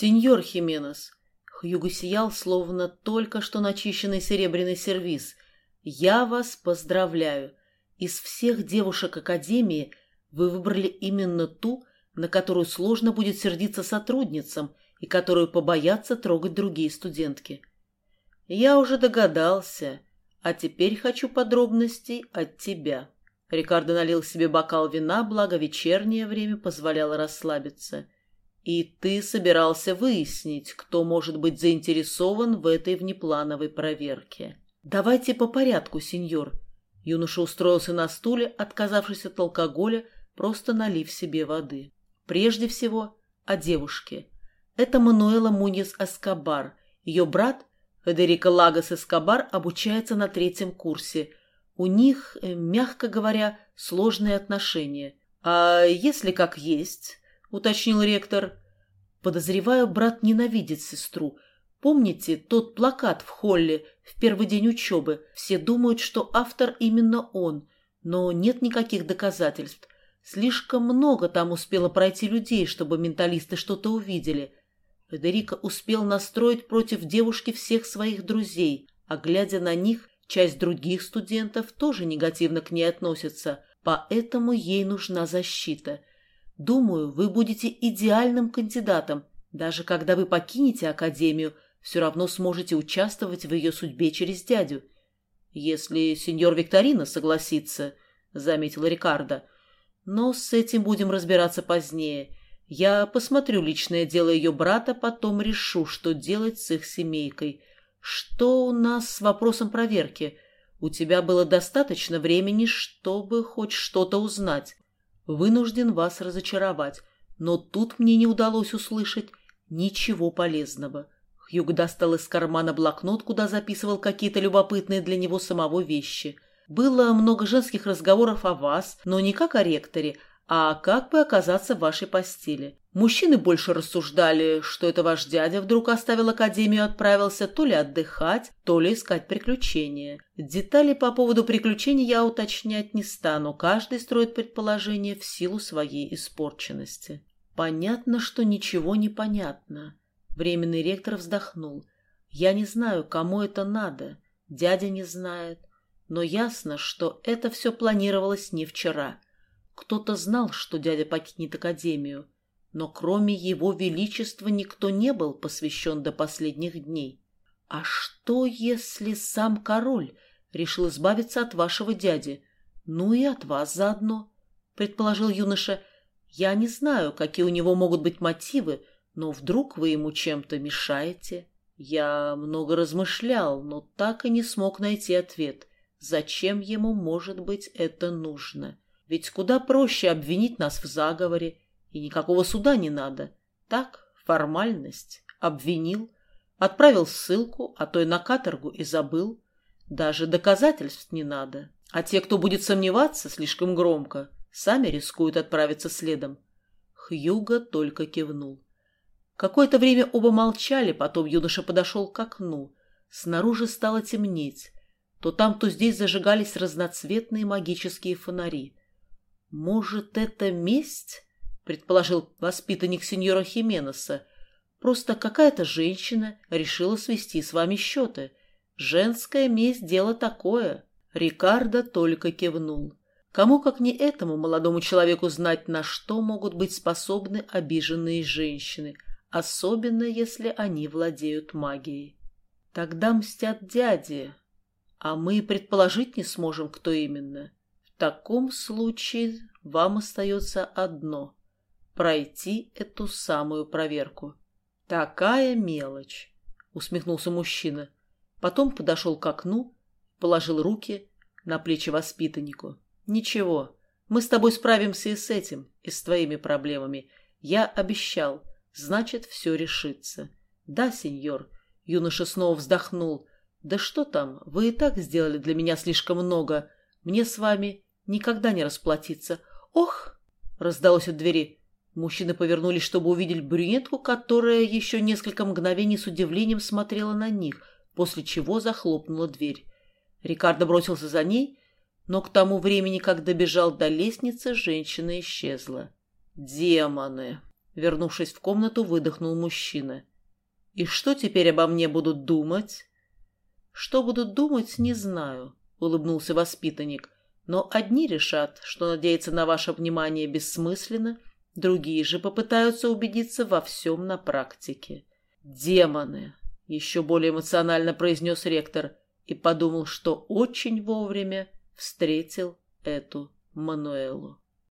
«Сеньор Хименес», Хьюго сиял, словно только что начищенный серебряный сервиз. «Я вас поздравляю. Из всех девушек Академии вы выбрали именно ту, на которую сложно будет сердиться сотрудницам и которую побоятся трогать другие студентки». «Я уже догадался, а теперь хочу подробностей от тебя». Рикардо налил себе бокал вина, благо вечернее время позволяло расслабиться. «И ты собирался выяснить, кто может быть заинтересован в этой внеплановой проверке». «Давайте по порядку, сеньор». Юноша устроился на стуле, отказавшись от алкоголя, просто налив себе воды. Прежде всего, о девушке. Это Мануэла Муньес Эскобар. Ее брат, Федерико Лагос Эскобар, обучается на третьем курсе – у них, э, мягко говоря, сложные отношения. А если как есть, уточнил ректор. Подозреваю, брат ненавидит сестру. Помните тот плакат в холле в первый день учебы? Все думают, что автор именно он, но нет никаких доказательств. Слишком много там успело пройти людей, чтобы менталисты что-то увидели. Федерико успел настроить против девушки всех своих друзей, а глядя на них, Часть других студентов тоже негативно к ней относится, поэтому ей нужна защита. Думаю, вы будете идеальным кандидатом. Даже когда вы покинете академию, все равно сможете участвовать в ее судьбе через дядю. Если сеньор Викторина согласится, — заметил Рикардо. Но с этим будем разбираться позднее. Я посмотрю личное дело ее брата, потом решу, что делать с их семейкой. Что у нас с вопросом проверки? У тебя было достаточно времени, чтобы хоть что-то узнать. Вынужден вас разочаровать, но тут мне не удалось услышать ничего полезного. Хьюг достал из кармана блокнот, куда записывал какие-то любопытные для него самого вещи. Было много женских разговоров о вас, но не как о ректоре, а как бы оказаться в вашей постели. Мужчины больше рассуждали, что это ваш дядя вдруг оставил академию и отправился то ли отдыхать, то ли искать приключения. Детали по поводу приключений я уточнять не стану, каждый строит предположение в силу своей испорченности. Понятно, что ничего не понятно. Временный ректор вздохнул. Я не знаю, кому это надо, дядя не знает, но ясно, что это все планировалось не вчера. Кто-то знал, что дядя покинет академию, но кроме его величества никто не был посвящен до последних дней. А что, если сам король решил избавиться от вашего дяди? Ну и от вас заодно, предположил юноша. Я не знаю, какие у него могут быть мотивы, но вдруг вы ему чем-то мешаете? Я много размышлял, но так и не смог найти ответ. Зачем ему, может быть, это нужно? Ведь куда проще обвинить нас в заговоре, и никакого суда не надо. Так, формальность. Обвинил, отправил ссылку, а то и на каторгу и забыл. Даже доказательств не надо. А те, кто будет сомневаться слишком громко, сами рискуют отправиться следом. Хьюга только кивнул. Какое-то время оба молчали, потом юноша подошел к окну. Снаружи стало темнеть. То там, то здесь зажигались разноцветные магические фонари. «Может, это месть?» — предположил воспитанник сеньора Хименеса. «Просто какая-то женщина решила свести с вами счеты. Женская месть — дело такое». Рикардо только кивнул. Кому, как не этому молодому человеку, знать, на что могут быть способны обиженные женщины, особенно если они владеют магией. Тогда мстят дяди, а мы предположить не сможем, кто именно. Таком случае вам остается одно — пройти эту самую проверку. Такая мелочь, — усмехнулся мужчина. Потом подошел к окну, положил руки на плечи воспитаннику. Ничего, мы с тобой справимся и с этим, и с твоими проблемами. Я обещал, значит, все решится. Да, сеньор, юноша снова вздохнул. Да что там, вы и так сделали для меня слишком много. Мне с вами никогда не расплатиться. «Ох!» — раздалось от двери. Мужчины повернулись, чтобы увидеть брюнетку, которая еще несколько мгновений с удивлением смотрела на них, после чего захлопнула дверь. Рикардо бросился за ней, но к тому времени, как добежал до лестницы, женщина исчезла. «Демоны!» — Вернувшись в комнату, выдохнул мужчина. «И что теперь обо мне будут думать?» «Что будут думать, не знаю», — улыбнулся воспитанник. «Но одни решат, что надеяться на ваше внимание бессмысленно, другие же попытаются убедиться во всем на практике». «Демоны!» — еще более эмоционально произнес ректор и подумал, что очень вовремя встретил эту Мануэлу.